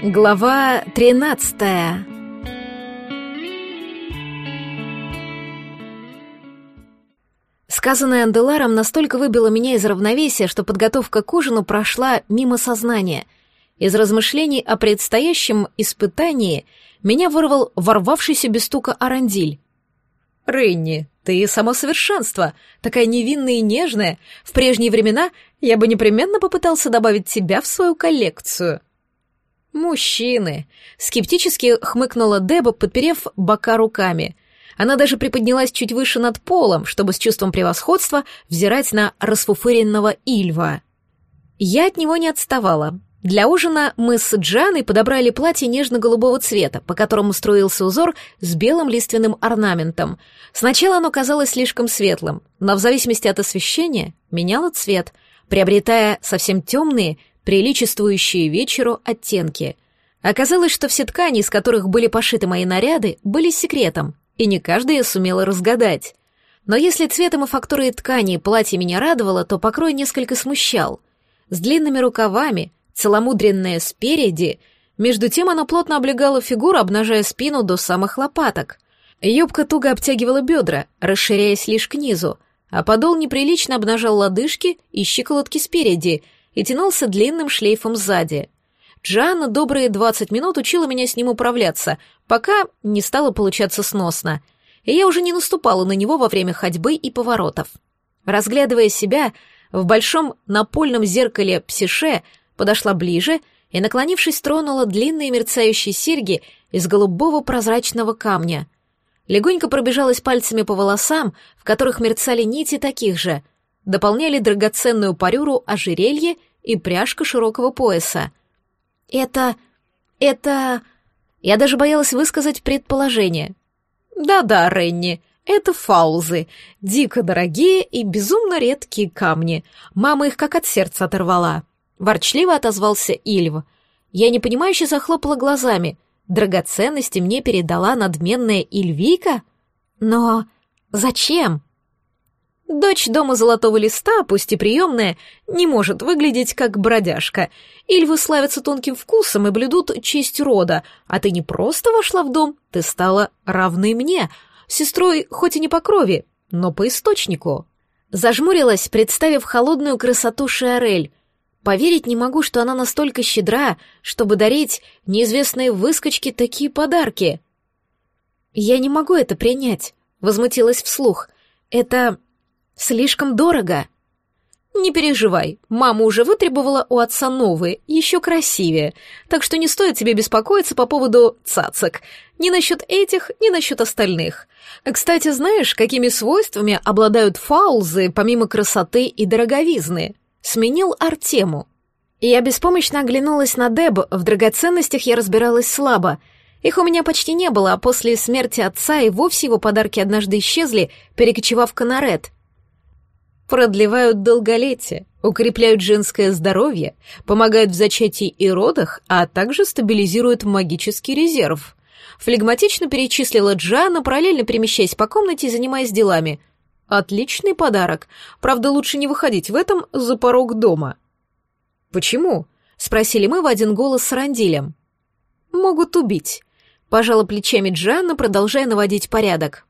Глава 13 Сказанное Анделаром настолько выбило меня из равновесия, что подготовка к ужину прошла мимо сознания. Из размышлений о предстоящем испытании меня вырвал ворвавшийся без стука Арандиль. «Ренни, ты само совершенство, такая невинная и нежная. В прежние времена я бы непременно попытался добавить тебя в свою коллекцию». «Мужчины!» — скептически хмыкнула Деба, подперев бока руками. Она даже приподнялась чуть выше над полом, чтобы с чувством превосходства взирать на расфуфыренного Ильва. Я от него не отставала. Для ужина мы с Джаной подобрали платье нежно-голубого цвета, по которому строился узор с белым лиственным орнаментом. Сначала оно казалось слишком светлым, но в зависимости от освещения меняло цвет, приобретая совсем темные, приличествующие вечеру оттенки. Оказалось, что все ткани, из которых были пошиты мои наряды, были секретом, и не каждая сумела разгадать. Но если цветом и фактурой ткани платье меня радовало, то покрой несколько смущал. С длинными рукавами, целомудренное спереди, между тем оно плотно облегало фигуру, обнажая спину до самых лопаток. Юбка туго обтягивала бедра, расширяясь лишь к низу, а подол неприлично обнажал лодыжки и щиколотки спереди — и тянулся длинным шлейфом сзади. Джанна добрые двадцать минут учила меня с ним управляться, пока не стало получаться сносно, и я уже не наступала на него во время ходьбы и поворотов. Разглядывая себя, в большом напольном зеркале псише подошла ближе и, наклонившись, тронула длинные мерцающие серьги из голубого прозрачного камня. Легонько пробежалась пальцами по волосам, в которых мерцали нити таких же, дополняли драгоценную парюру ожерелье и пряжка широкого пояса. Это... это... Я даже боялась высказать предположение. Да-да, Ренни, это фаузы, дико дорогие и безумно редкие камни. Мама их как от сердца оторвала. Ворчливо отозвался Ильв. Я непонимающе захлопала глазами. Драгоценности мне передала надменная Ильвика? Но зачем? Дочь дома золотого листа, пусть и приемная, не может выглядеть как бродяжка. Ильвы славятся тонким вкусом и блюдут честь рода, а ты не просто вошла в дом, ты стала равной мне, сестрой хоть и не по крови, но по источнику. Зажмурилась, представив холодную красоту Шиарель. Поверить не могу, что она настолько щедра, чтобы дарить неизвестные выскочки такие подарки. Я не могу это принять, возмутилась вслух. Это Слишком дорого. Не переживай, мама уже вытребовала у отца новые, еще красивее, так что не стоит тебе беспокоиться по поводу цацок. Ни насчет этих, ни насчет остальных. Кстати, знаешь, какими свойствами обладают фаузы, помимо красоты и дороговизны? Сменил Артему. Я беспомощно оглянулась на Деб, в драгоценностях я разбиралась слабо. Их у меня почти не было, а после смерти отца и вовсе его подарки однажды исчезли, перекочевав в Канарет — продлевают долголетие, укрепляют женское здоровье, помогают в зачатии и родах, а также стабилизируют магический резерв. Флегматично перечислила Джана, параллельно перемещаясь по комнате и занимаясь делами. Отличный подарок. Правда, лучше не выходить в этом за порог дома. Почему? спросили мы в один голос с Рандилем. Могут убить. Пожала плечами Джанна, продолжая наводить порядок.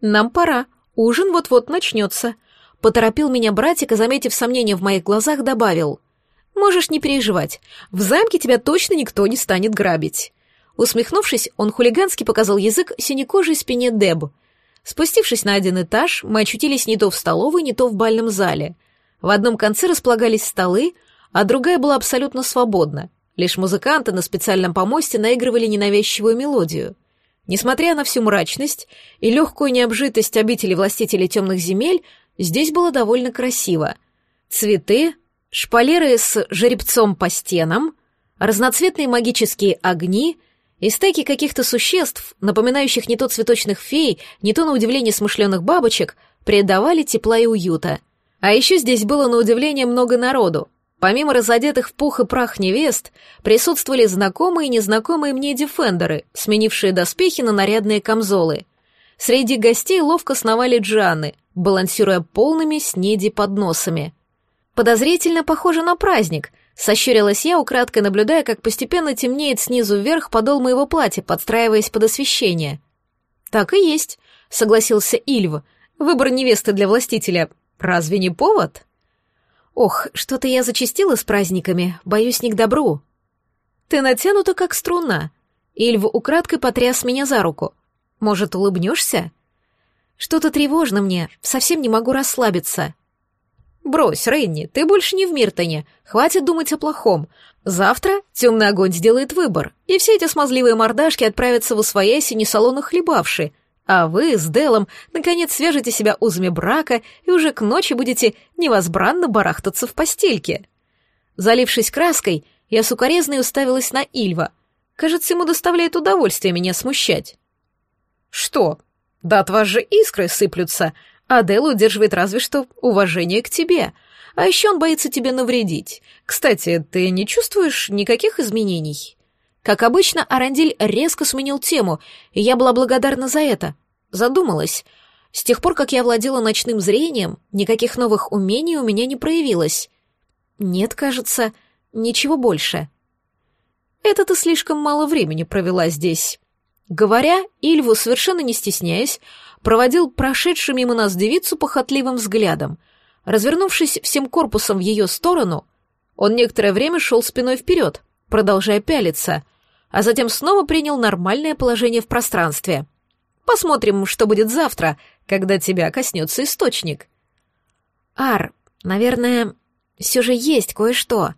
Нам пора. Ужин вот-вот начнется. Поторопил меня братик и, заметив сомнение в моих глазах, добавил. «Можешь не переживать. В замке тебя точно никто не станет грабить». Усмехнувшись, он хулигански показал язык синекожей спине Деб. Спустившись на один этаж, мы очутились не то в столовой, не то в бальном зале. В одном конце располагались столы, а другая была абсолютно свободна. Лишь музыканты на специальном помосте наигрывали ненавязчивую мелодию. Несмотря на всю мрачность и легкую необжитость обители властителей темных земель, Здесь было довольно красиво. Цветы, шпалеры с жеребцом по стенам, разноцветные магические огни и стайки каких-то существ, напоминающих не то цветочных фей, не то на удивление смышленых бабочек, придавали тепла и уюта. А еще здесь было на удивление много народу. Помимо разодетых в пух и прах невест, присутствовали знакомые и незнакомые мне дефендеры, сменившие доспехи на нарядные камзолы. Среди гостей ловко сновали джаны, балансируя полными снеди подносами. Подозрительно похоже на праздник, Сощурилась я, украдкой наблюдая, как постепенно темнеет снизу вверх подол моего платья, подстраиваясь под освещение. «Так и есть», — согласился Ильв. «Выбор невесты для властителя. Разве не повод?» «Ох, что-то я зачастила с праздниками, боюсь не к добру». «Ты натянута, как струна». Ильв украдкой потряс меня за руку. «Может, улыбнешься?» «Что-то тревожно мне, совсем не могу расслабиться». «Брось, Ренни, ты больше не в Миртоне. Хватит думать о плохом. Завтра темный огонь сделает выбор, и все эти смазливые мордашки отправятся в усвоясь не салона хлебавши. А вы с Делом наконец свяжете себя узами брака и уже к ночи будете невозбранно барахтаться в постельке». Залившись краской, я сукорезно уставилась на Ильва. Кажется, ему доставляет удовольствие меня смущать. «Что? Да от вас же искры сыплются, Адел удерживает разве что уважение к тебе. А еще он боится тебе навредить. Кстати, ты не чувствуешь никаких изменений?» Как обычно, Арандиль резко сменил тему, и я была благодарна за это. Задумалась. С тех пор, как я владела ночным зрением, никаких новых умений у меня не проявилось. Нет, кажется, ничего больше. Это ты слишком мало времени провела здесь. Говоря, Ильву, совершенно не стесняясь, проводил прошедшую мимо нас девицу похотливым взглядом. Развернувшись всем корпусом в ее сторону, он некоторое время шел спиной вперед, продолжая пялиться, а затем снова принял нормальное положение в пространстве. Посмотрим, что будет завтра, когда тебя коснется источник. Ар, наверное, все же есть кое-что.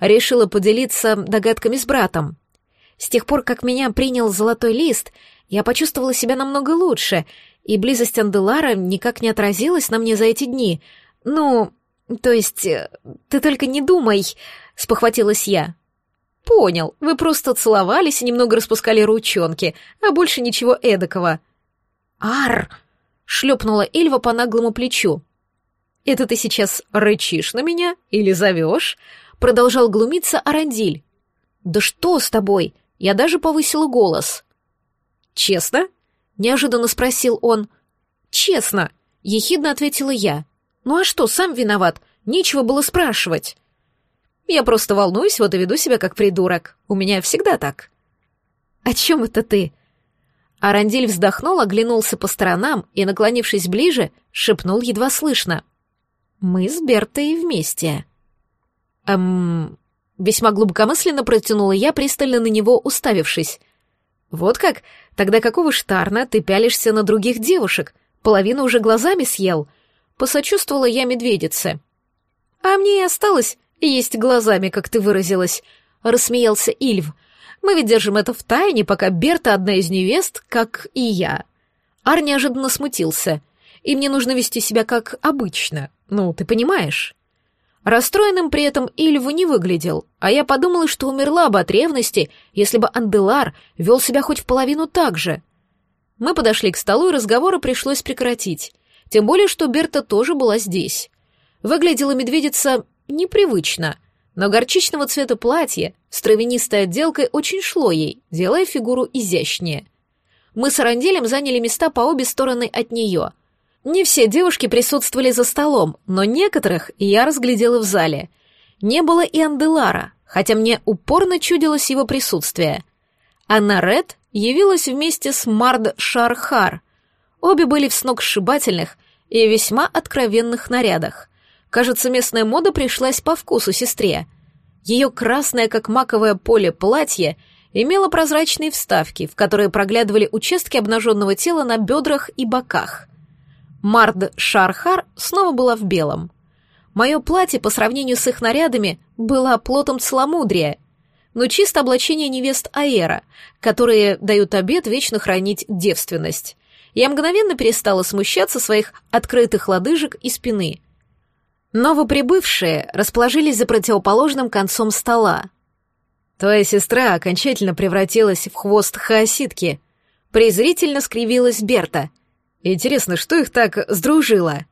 Решила поделиться догадками с братом. С тех пор, как меня принял золотой лист, я почувствовала себя намного лучше и близость Анделара никак не отразилась на мне за эти дни. Ну, то есть, э, ты только не думай, спохватилась я. Понял, вы просто целовались и немного распускали ручонки, а больше ничего эдакого. Ар! шлепнула Эльва по наглому плечу. Это ты сейчас рычишь на меня или зовешь? Продолжал глумиться Арандиль. Да что с тобой? Я даже повысила голос. Честно? Неожиданно спросил он. «Честно», — ехидно ответила я. «Ну а что, сам виноват, нечего было спрашивать». «Я просто волнуюсь, вот и веду себя как придурок. У меня всегда так». «О чем это ты?» Арандиль вздохнул, оглянулся по сторонам и, наклонившись ближе, шепнул едва слышно. «Мы с Бертой вместе». «Эм...» Весьма глубокомысленно протянула я, пристально на него уставившись. «Вот как? Тогда какого штарна ты пялишься на других девушек? Половину уже глазами съел?» Посочувствовала я медведице. «А мне и осталось есть глазами, как ты выразилась», — рассмеялся Ильв. «Мы ведь держим это в тайне, пока Берта одна из невест, как и я». Ар неожиданно смутился. «И мне нужно вести себя как обычно. Ну, ты понимаешь?» Расстроенным при этом Ильву не выглядел, а я подумала, что умерла бы от ревности, если бы Анделар вел себя хоть в половину так же. Мы подошли к столу, и разговоры пришлось прекратить, тем более, что Берта тоже была здесь. Выглядела медведица непривычно, но горчичного цвета платье с травянистой отделкой очень шло ей, делая фигуру изящнее. Мы с Аранделем заняли места по обе стороны от нее — не все девушки присутствовали за столом, но некоторых я разглядела в зале. Не было и Анделара, хотя мне упорно чудилось его присутствие. Анна Ред явилась вместе с Мард Шархар. Обе были в сногсшибательных и весьма откровенных нарядах. Кажется, местная мода пришлась по вкусу сестре. Ее красное, как маковое поле, платье имело прозрачные вставки, в которые проглядывали участки обнаженного тела на бедрах и боках. Мард Шархар снова была в белом. Мое платье по сравнению с их нарядами было плотом целомудрия, но чисто облачение невест Аэра, которые дают обет вечно хранить девственность. Я мгновенно перестала смущаться своих открытых лодыжек и спины. Новоприбывшие расположились за противоположным концом стола. «Твоя сестра окончательно превратилась в хвост хаоситки», — презрительно скривилась Берта, Интересно, что их так сдружило?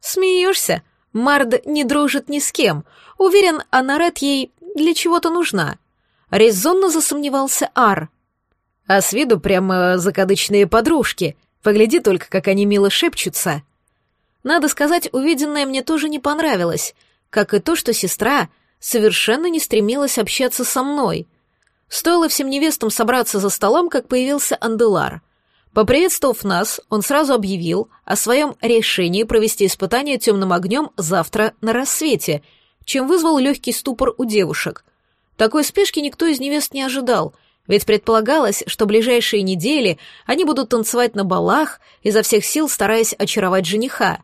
Смеешься? Мард не дружит ни с кем. Уверен, Анарет ей для чего-то нужна. Резонно засомневался Ар. А с виду прямо закадычные подружки. Погляди только, как они мило шепчутся. Надо сказать, увиденное мне тоже не понравилось, как и то, что сестра совершенно не стремилась общаться со мной. Стоило всем невестам собраться за столом, как появился Анделар. Поприветствовав нас, он сразу объявил о своем решении провести испытание темным огнем завтра на рассвете, чем вызвал легкий ступор у девушек. Такой спешки никто из невест не ожидал, ведь предполагалось, что ближайшие недели они будут танцевать на балах, изо всех сил стараясь очаровать жениха.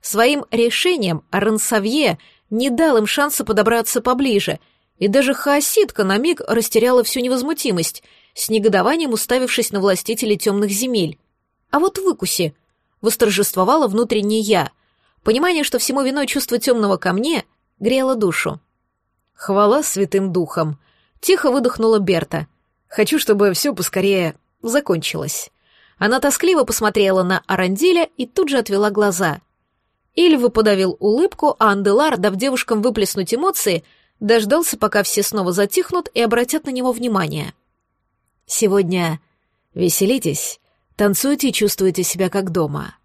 Своим решением Рансавье не дал им шанса подобраться поближе, и даже хаоситка на миг растеряла всю невозмутимость, с негодованием уставившись на властителей темных земель. А вот выкуси. Восторжествовала внутренне я. Понимание, что всему виной чувство темного ко мне, грело душу. Хвала святым духам. Тихо выдохнула Берта. Хочу, чтобы все поскорее закончилось. Она тоскливо посмотрела на Арандиля и тут же отвела глаза. Ильва подавил улыбку, а Анделар, дав девушкам выплеснуть эмоции, дождался, пока все снова затихнут и обратят на него внимание. «Сегодня веселитесь, танцуйте и чувствуйте себя как дома.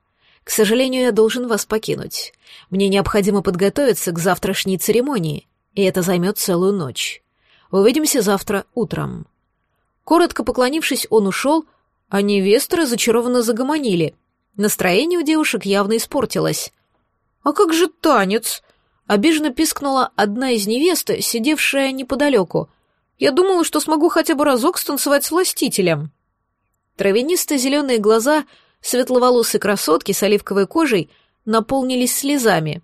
К сожалению, я должен вас покинуть. Мне необходимо подготовиться к завтрашней церемонии, и это займет целую ночь. Увидимся завтра утром». Коротко поклонившись, он ушел, а невесты разочарованно загомонили. Настроение у девушек явно испортилось. «А как же танец?» — обиженно пискнула одна из невест, сидевшая неподалеку. «Я думала, что смогу хотя бы разок станцевать с властителем». Травянисто-зеленые глаза светловолосой красотки с оливковой кожей наполнились слезами.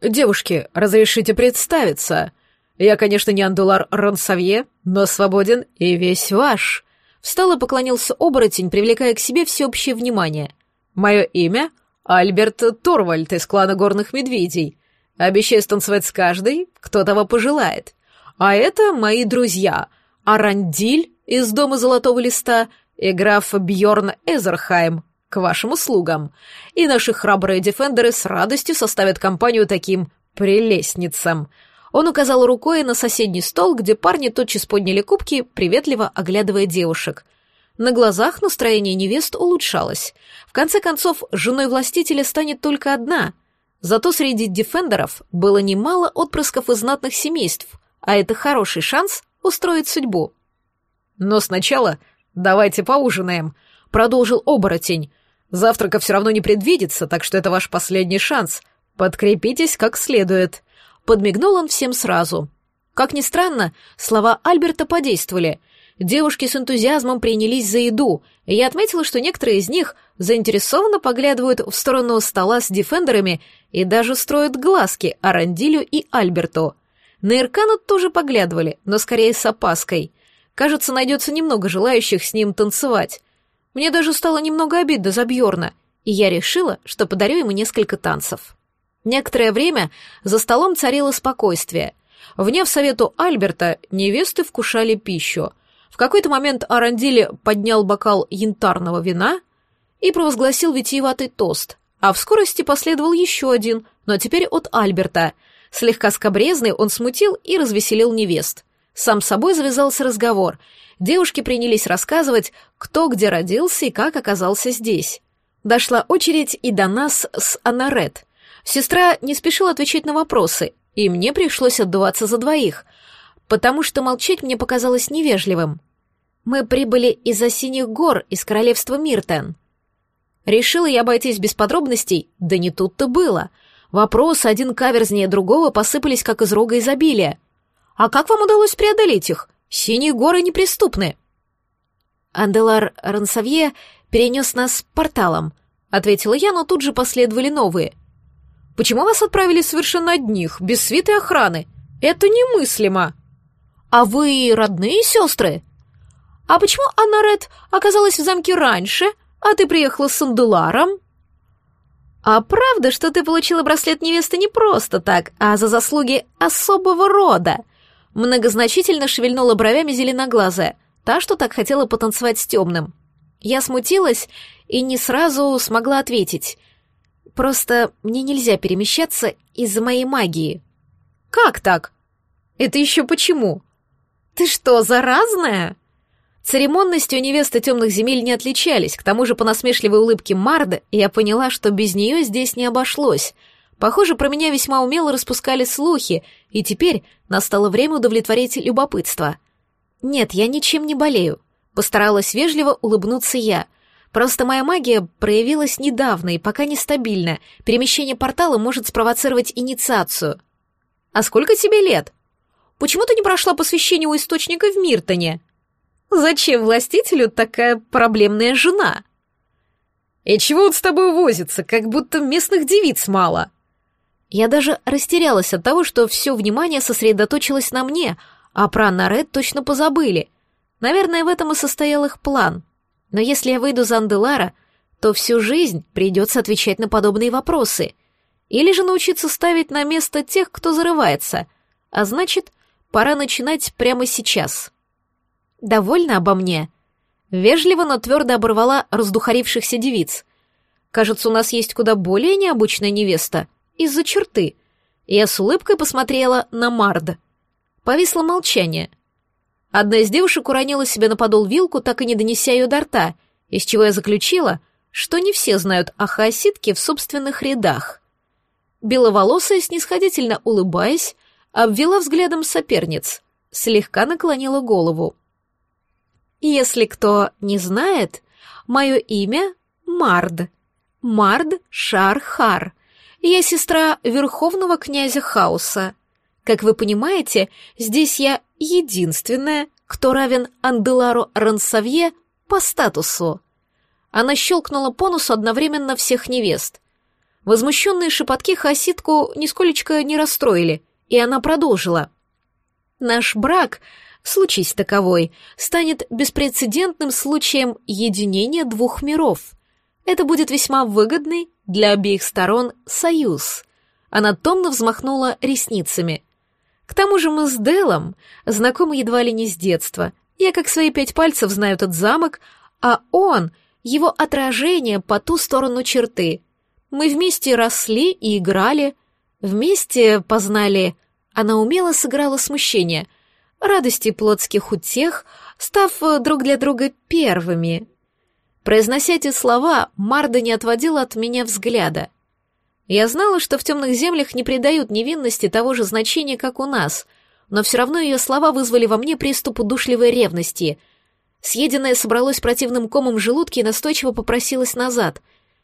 «Девушки, разрешите представиться?» Я, конечно, не Андулар Ронсавье, но свободен и весь ваш. Встал и поклонился оборотень, привлекая к себе всеобщее внимание. Мое имя — Альберт Торвальд из клана Горных Медведей. Обещаю станцевать с каждой, кто того пожелает. А это мои друзья — Арандиль из Дома Золотого Листа и граф Бьорн Эзерхайм к вашим услугам. И наши храбрые дефендеры с радостью составят компанию таким прелестницам — он указал рукой на соседний стол, где парни тотчас подняли кубки, приветливо оглядывая девушек. На глазах настроение невест улучшалось. В конце концов, женой властителя станет только одна. Зато среди дефендеров было немало отпрысков из знатных семейств, а это хороший шанс устроить судьбу. «Но сначала давайте поужинаем», — продолжил оборотень. «Завтрака все равно не предвидится, так что это ваш последний шанс. Подкрепитесь как следует». Подмигнул он всем сразу. Как ни странно, слова Альберта подействовали. Девушки с энтузиазмом принялись за еду, и я отметила, что некоторые из них заинтересованно поглядывают в сторону стола с дефендерами и даже строят глазки Арандилю и Альберту. На Иркану тоже поглядывали, но скорее с опаской. Кажется, найдется немного желающих с ним танцевать. Мне даже стало немного обидно за Бьорна, и я решила, что подарю ему несколько танцев. Некоторое время за столом царило спокойствие. Вняв совету Альберта, невесты вкушали пищу. В какой-то момент Арандили поднял бокал янтарного вина и провозгласил витиеватый тост, а в скорости последовал еще один, но теперь от Альберта. Слегка скобрезный он смутил и развеселил невест. Сам собой завязался разговор. Девушки принялись рассказывать, кто где родился и как оказался здесь. Дошла очередь и до нас с Анарет — Сестра не спешила отвечать на вопросы, и мне пришлось отдуваться за двоих, потому что молчать мне показалось невежливым. Мы прибыли из осенних гор, из королевства Миртен. Решила я обойтись без подробностей, да не тут-то было. Вопросы, один каверзнее другого, посыпались как из рога изобилия. А как вам удалось преодолеть их? Синие горы неприступны. Анделар Рансавье перенес нас порталом, ответила я, но тут же последовали новые — Почему вас отправили совершенно одних, без свиты охраны? Это немыслимо. А вы родные сестры? А почему Анна Ред оказалась в замке раньше, а ты приехала с Анделаром? А правда, что ты получила браслет невесты не просто так, а за заслуги особого рода? Многозначительно шевельнула бровями зеленоглазая, та, что так хотела потанцевать с темным. Я смутилась и не сразу смогла ответить — Просто мне нельзя перемещаться из-за моей магии. Как так? Это еще почему? Ты что, заразная? Церемонностью невесты темных земель не отличались, к тому же по насмешливой улыбке Марда я поняла, что без нее здесь не обошлось. Похоже, про меня весьма умело распускали слухи, и теперь настало время удовлетворить любопытство. Нет, я ничем не болею. Постаралась вежливо улыбнуться я. Просто моя магия проявилась недавно и пока нестабильна. Перемещение портала может спровоцировать инициацию. А сколько тебе лет? Почему ты не прошла посвящение у источника в Миртоне? Зачем властителю такая проблемная жена? И чего он с тобой возится, как будто местных девиц мало? Я даже растерялась от того, что все внимание сосредоточилось на мне, а про Нарет точно позабыли. Наверное, в этом и состоял их план. Но если я выйду за Анделара, то всю жизнь придется отвечать на подобные вопросы. Или же научиться ставить на место тех, кто зарывается. А значит, пора начинать прямо сейчас. Довольно обо мне. Вежливо, но твердо оборвала раздухарившихся девиц. Кажется, у нас есть куда более необычная невеста. Из-за черты. Я с улыбкой посмотрела на Марда. Повисло молчание. Одна из девушек уронила себе на подол вилку, так и не донеся ее до рта, из чего я заключила, что не все знают о хаоситке в собственных рядах. Беловолосая, снисходительно улыбаясь, обвела взглядом соперниц, слегка наклонила голову. «Если кто не знает, мое имя — Мард. Мард Шархар. Я сестра верховного князя Хаоса. Как вы понимаете, здесь я единственная, кто равен Анделару Рансавье по статусу. Она щелкнула по носу одновременно всех невест. Возмущенные шепотки хасидку нисколечко не расстроили, и она продолжила. «Наш брак, случись таковой, станет беспрецедентным случаем единения двух миров. Это будет весьма выгодный для обеих сторон союз». Она томно взмахнула ресницами. К тому же мы с Делом знакомы едва ли не с детства. Я как свои пять пальцев знаю этот замок, а он — его отражение по ту сторону черты. Мы вместе росли и играли, вместе познали... Она умело сыграла смущение, радости плотских утех, став друг для друга первыми. Произнося эти слова, Марда не отводила от меня взгляда — я знала, что в темных землях не придают невинности того же значения, как у нас, но все равно ее слова вызвали во мне приступ удушливой ревности. Съеденное собралось противным комом в желудке и настойчиво попросилось назад.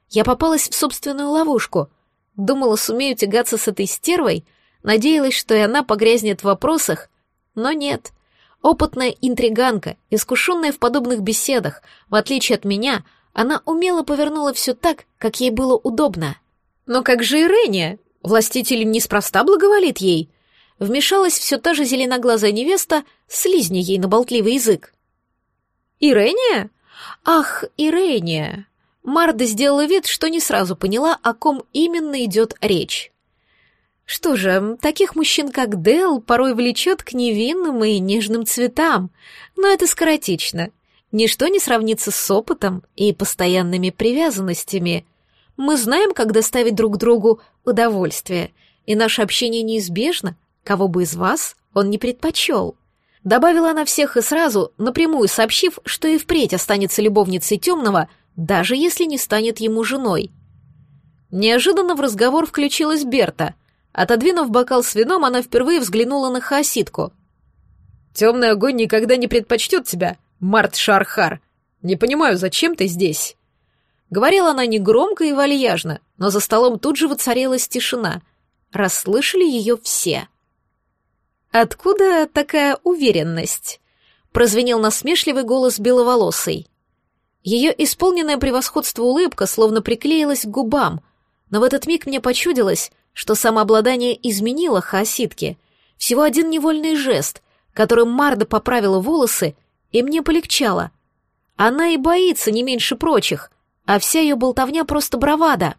Я попалась в собственную ловушку. Думала, сумею тягаться с этой стервой, надеялась, что и она погрязнет в вопросах, но нет. Опытная интриганка, искушенная в подобных беседах, в отличие от меня, она умело повернула все так, как ей было удобно. Но как же Ирения? Властитель неспроста благоволит ей. Вмешалась все та же зеленоглазая невеста, слизни ей на болтливый язык. «Ирения? Ах, Ирения!» Марда сделала вид, что не сразу поняла, о ком именно идет речь. Что же, таких мужчин, как Дел, порой влечет к невинным и нежным цветам, но это скоротечно. Ничто не сравнится с опытом и постоянными привязанностями — мы знаем, как доставить друг другу удовольствие, и наше общение неизбежно, кого бы из вас он не предпочел. Добавила она всех и сразу, напрямую сообщив, что и впредь останется любовницей темного, даже если не станет ему женой. Неожиданно в разговор включилась Берта. Отодвинув бокал с вином, она впервые взглянула на Хаоситку. «Темный огонь никогда не предпочтет тебя, Март Шархар. Не понимаю, зачем ты здесь?» Говорила она негромко и вальяжно, но за столом тут же воцарилась тишина. Расслышали ее все. «Откуда такая уверенность?» — прозвенел насмешливый голос беловолосой. Ее исполненное превосходство улыбка словно приклеилась к губам, но в этот миг мне почудилось, что самообладание изменило хаоситке. Всего один невольный жест, которым Марда поправила волосы, и мне полегчало. Она и боится не меньше прочих — а вся ее болтовня просто бравада.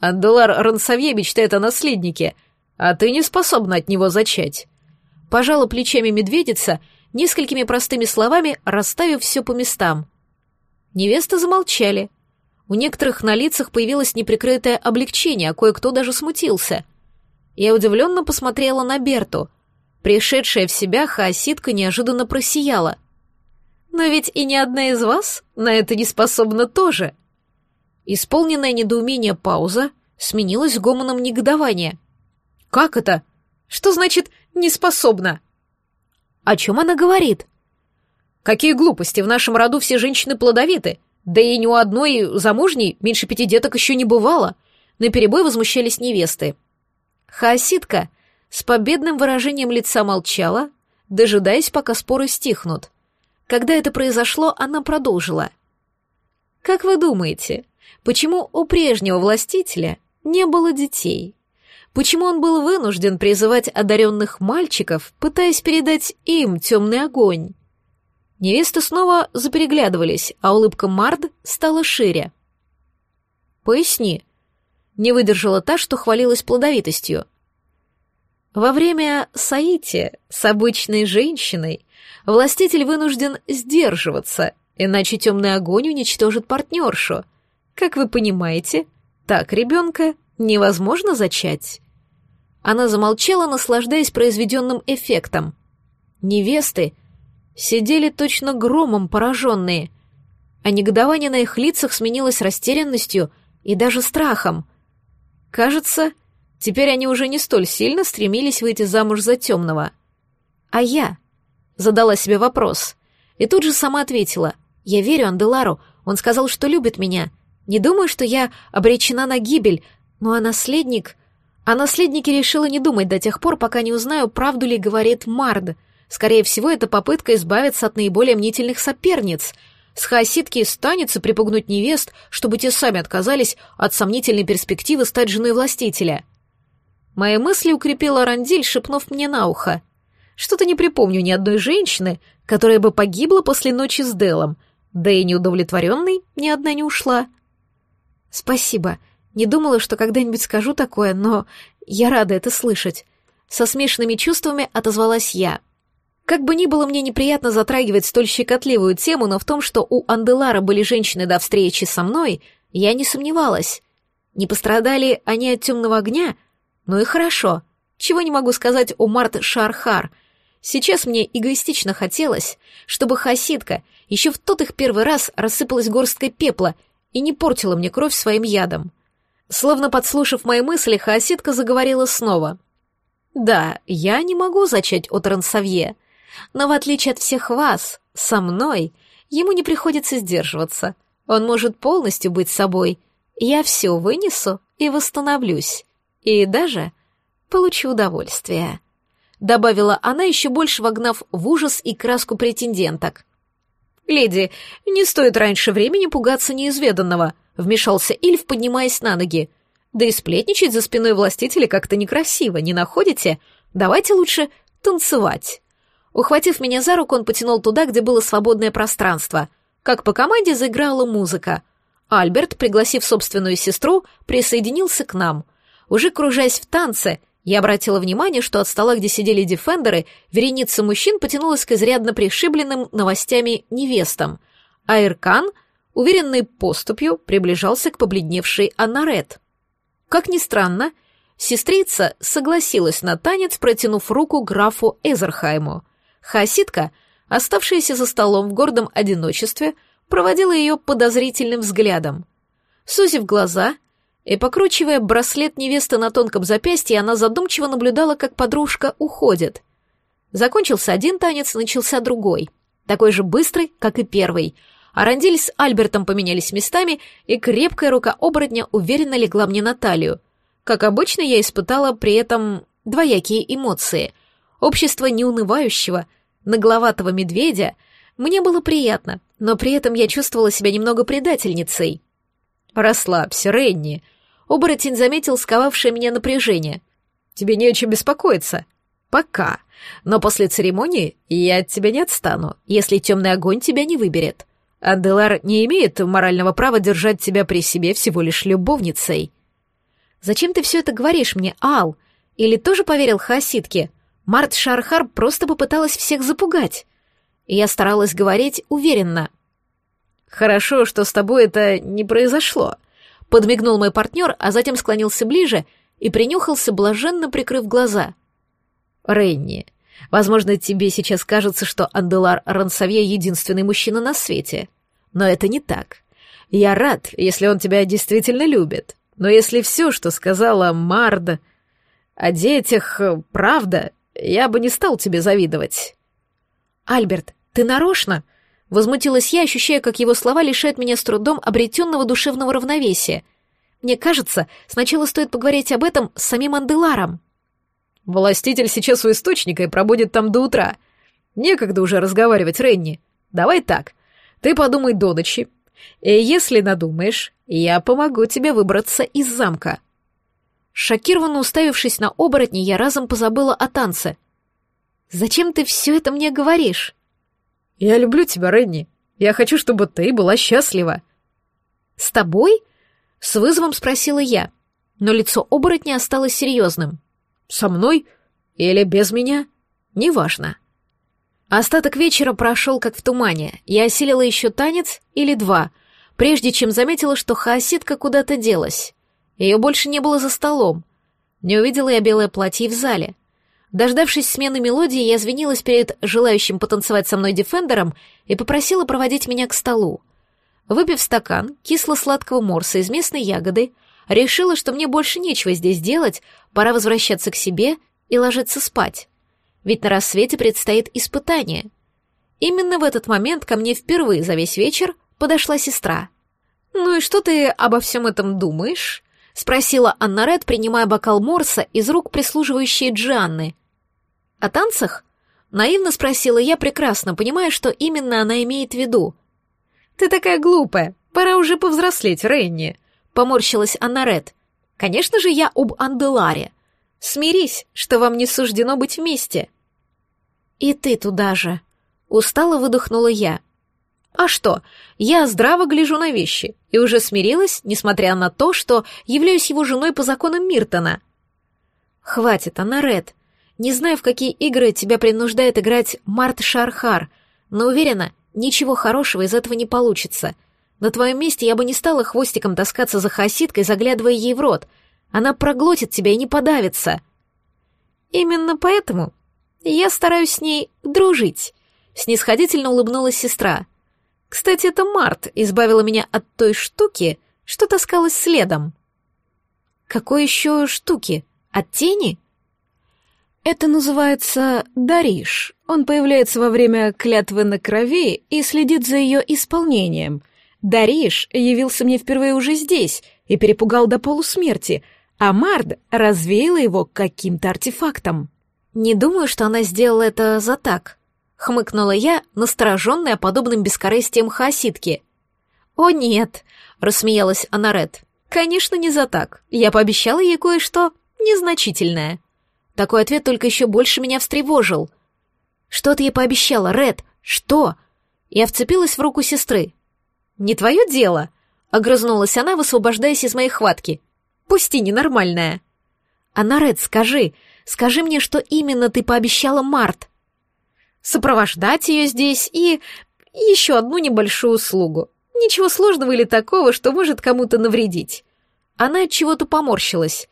Андулар Рансавье мечтает о наследнике, а ты не способна от него зачать. Пожала плечами медведица, несколькими простыми словами расставив все по местам. Невесты замолчали. У некоторых на лицах появилось неприкрытое облегчение, а кое-кто даже смутился. Я удивленно посмотрела на Берту. Пришедшая в себя хаоситка неожиданно просияла — но ведь и ни одна из вас на это не способна тоже. Исполненная недоумение пауза сменилось гомоном негодования. «Как это? Что значит «не способна»?» «О чем она говорит?» «Какие глупости! В нашем роду все женщины плодовиты. Да и ни у одной замужней меньше пяти деток еще не бывало». На перебой возмущались невесты. Хаоситка с победным выражением лица молчала, дожидаясь, пока споры стихнут. Когда это произошло, она продолжила. «Как вы думаете, почему у прежнего властителя не было детей?» Почему он был вынужден призывать одаренных мальчиков, пытаясь передать им темный огонь? Невесты снова запереглядывались, а улыбка Мард стала шире. «Поясни», — не выдержала та, что хвалилась плодовитостью. Во время Саити с обычной женщиной властитель вынужден сдерживаться, иначе темный огонь уничтожит партнершу. Как вы понимаете, так ребенка невозможно зачать. Она замолчала, наслаждаясь произведенным эффектом. Невесты сидели точно громом пораженные, а негодование на их лицах сменилось растерянностью и даже страхом. Кажется, теперь они уже не столь сильно стремились выйти замуж за темного. А я задала себе вопрос и тут же сама ответила. Я верю Анделару, он сказал, что любит меня. Не думаю, что я обречена на гибель, ну а наследник... О наследнике решила не думать до тех пор, пока не узнаю, правду ли говорит Мард. Скорее всего, это попытка избавиться от наиболее мнительных соперниц. С хаоситки станется припугнуть невест, чтобы те сами отказались от сомнительной перспективы стать женой властителя. Мои мысли укрепила Рандиль, шепнув мне на ухо. Что-то не припомню ни одной женщины, которая бы погибла после ночи с Делом, да и неудовлетворенной ни одна не ушла. «Спасибо», не думала, что когда-нибудь скажу такое, но я рада это слышать. Со смешанными чувствами отозвалась я. Как бы ни было мне неприятно затрагивать столь щекотливую тему, но в том, что у Анделара были женщины до встречи со мной, я не сомневалась. Не пострадали они от темного огня? Ну и хорошо. Чего не могу сказать о Март Шархар. Сейчас мне эгоистично хотелось, чтобы хасидка еще в тот их первый раз рассыпалась горсткой пепла и не портила мне кровь своим ядом. Словно подслушав мои мысли, хаоситка заговорила снова. «Да, я не могу зачать от Рансавье, но в отличие от всех вас, со мной, ему не приходится сдерживаться. Он может полностью быть собой. Я все вынесу и восстановлюсь. И даже получу удовольствие», — добавила она, еще больше вогнав в ужас и краску претенденток. «Леди, не стоит раньше времени пугаться неизведанного», — вмешался Ильф, поднимаясь на ноги. «Да и сплетничать за спиной властителя как-то некрасиво, не находите? Давайте лучше танцевать». Ухватив меня за руку, он потянул туда, где было свободное пространство. Как по команде заиграла музыка. Альберт, пригласив собственную сестру, присоединился к нам. Уже кружась в танце, я обратила внимание, что от стола, где сидели дефендеры, вереница мужчин потянулась к изрядно пришибленным новостями невестам, а Иркан — уверенной поступью приближался к побледневшей Аннарет. Как ни странно, сестрица согласилась на танец, протянув руку графу Эзерхайму. Хасидка, оставшаяся за столом в гордом одиночестве, проводила ее подозрительным взглядом. Сузив глаза и покручивая браслет невесты на тонком запястье, она задумчиво наблюдала, как подружка уходит. Закончился один танец, начался другой, такой же быстрый, как и первый — Арандиль с Альбертом поменялись местами, и крепкая рука оборотня уверенно легла мне на талию. Как обычно, я испытала при этом двоякие эмоции. Общество неунывающего, нагловатого медведя мне было приятно, но при этом я чувствовала себя немного предательницей. «Расслабься, Ренни», — оборотень заметил сковавшее меня напряжение. «Тебе не о чем беспокоиться. Пока. Но после церемонии я от тебя не отстану, если темный огонь тебя не выберет. Аделар не имеет морального права держать тебя при себе всего лишь любовницей. Зачем ты все это говоришь мне, Ал? Или тоже поверил Хасидке? Март Шархар просто попыталась всех запугать. И я старалась говорить уверенно. Хорошо, что с тобой это не произошло. Подмигнул мой партнер, а затем склонился ближе и принюхался, блаженно прикрыв глаза. Ренни, Возможно, тебе сейчас кажется, что Анделар Рансавье — единственный мужчина на свете. Но это не так. Я рад, если он тебя действительно любит. Но если все, что сказала Марда о детях, правда, я бы не стал тебе завидовать. Альберт, ты нарочно? Возмутилась я, ощущая, как его слова лишают меня с трудом обретенного душевного равновесия. Мне кажется, сначала стоит поговорить об этом с самим Анделаром. Властитель сейчас у источника и пробудет там до утра. Некогда уже разговаривать, Ренни. Давай так. Ты подумай до ночи. И если надумаешь, я помогу тебе выбраться из замка. Шокированно уставившись на оборотни, я разом позабыла о танце. «Зачем ты все это мне говоришь?» «Я люблю тебя, Ренни. Я хочу, чтобы ты была счастлива». «С тобой?» — с вызовом спросила я, но лицо оборотня осталось серьезным. «Со мной? Или без меня? Неважно». Остаток вечера прошел как в тумане. Я осилила еще танец или два, прежде чем заметила, что хаоситка куда-то делась. Ее больше не было за столом. Не увидела я белое платье в зале. Дождавшись смены мелодии, я извинилась перед желающим потанцевать со мной дефендером и попросила проводить меня к столу. Выпив стакан кисло-сладкого морса из местной ягоды, решила, что мне больше нечего здесь делать, пора возвращаться к себе и ложиться спать. Ведь на рассвете предстоит испытание. Именно в этот момент ко мне впервые за весь вечер подошла сестра. «Ну и что ты обо всем этом думаешь?» — спросила Анна Ред, принимая бокал Морса из рук прислуживающей Джианны. «О танцах?» — наивно спросила я, прекрасно понимая, что именно она имеет в виду. «Ты такая глупая, пора уже повзрослеть, Ренни», — поморщилась Анна Ред. «Конечно же, я об Анделаре. Смирись, что вам не суждено быть вместе». «И ты туда же», — устало выдохнула я. А что, я здраво гляжу на вещи и уже смирилась, несмотря на то, что являюсь его женой по законам Миртона. Хватит, Анарет. Не знаю, в какие игры тебя принуждает играть Март Шархар, но уверена, ничего хорошего из этого не получится. На твоем месте я бы не стала хвостиком таскаться за хасидкой, заглядывая ей в рот. Она проглотит тебя и не подавится. Именно поэтому я стараюсь с ней дружить. Снисходительно улыбнулась сестра. Кстати, это Март избавила меня от той штуки, что таскалась следом. Какой еще штуки? От тени? Это называется Дариш. Он появляется во время клятвы на крови и следит за ее исполнением. Дариш явился мне впервые уже здесь и перепугал до полусмерти, а Мард развеяла его каким-то артефактом. Не думаю, что она сделала это за так хмыкнула я, настороженная подобным бескорыстием хасидки. «О, нет!» — рассмеялась Анарет. «Конечно, не за так. Я пообещала ей кое-что незначительное». Такой ответ только еще больше меня встревожил. «Что ты ей пообещала, Ред? Что?» Я вцепилась в руку сестры. «Не твое дело!» — огрызнулась она, высвобождаясь из моей хватки. «Пусти, ненормальная!» «Анарет, скажи, скажи мне, что именно ты пообещала Март?» Сопровождать ее здесь и еще одну небольшую услугу. Ничего сложного или такого, что может кому-то навредить. Она от чего-то поморщилась.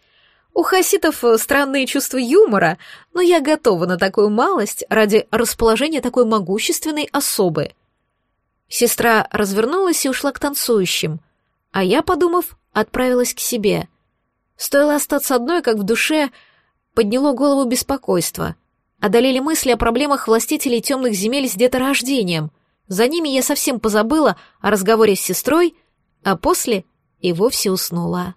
У хаситов э, странные чувства юмора, но я готова на такую малость ради расположения такой могущественной особы. Сестра развернулась и ушла к танцующим, а я, подумав, отправилась к себе. Стоило остаться одной, как в душе подняло голову беспокойство — Одолели мысли о проблемах властителей темных земель с деторождением. За ними я совсем позабыла о разговоре с сестрой, а после и вовсе уснула.